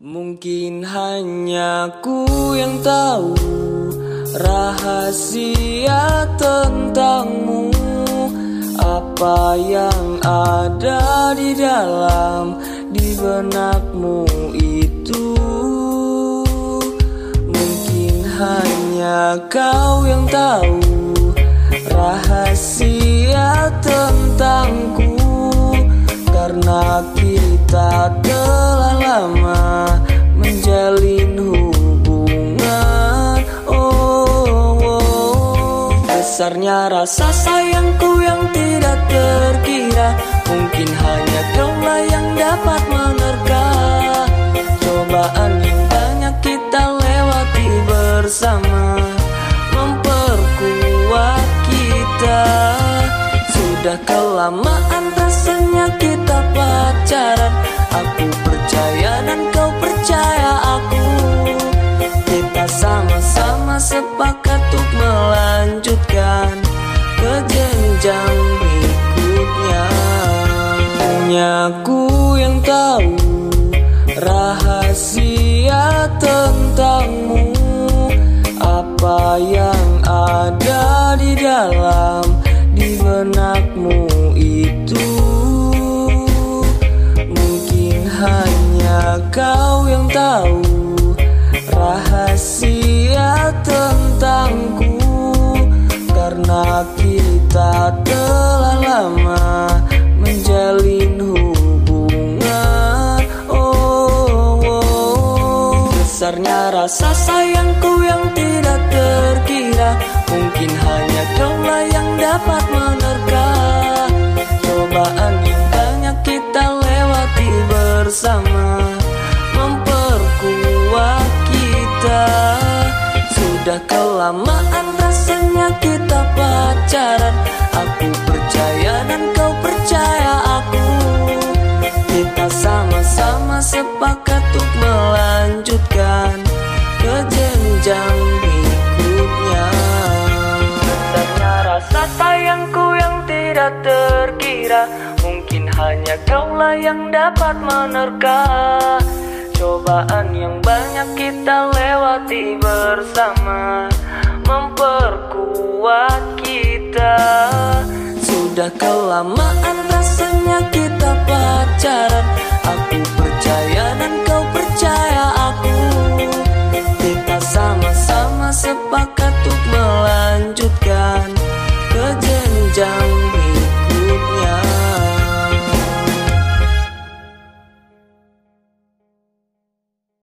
Mungkin hanya ku yang tahu rahasia tentangmu. Apa yang ada di dalam di benakmu itu. Mungkin hanya kau yang tahu rahasia tentangku. Karena Besarnya rasa sayangku yang tidak terkira. Mungkin hanya kaulah yang dapat menerka. Cobaan yang banyak kita lewati bersama Memperkuat kita. Sudah kelamaan rasanya kita pacaran? Aku tahu Rahasia tentangmu. Apa yang ada di dalam Di benakmu itu Mungkin hanya kau yang tahu. Rahasia tentangku Karena kita telah lama Besarnya rasa sayangku yang tidak terkira. Mungkin hanya kaulah yang dapat menerka. Cobaan yang banyak kita lewati bersama. Memperkuat kita. Sudah kelamaan rasanya kita pacaran. Aku percaya dan kau percaya tidak terkira Mungkin hanya kaulah yang dapat menerka. Cobaan yang banyak kita lewati bersama Memperkuat kita. Sudah kelamaan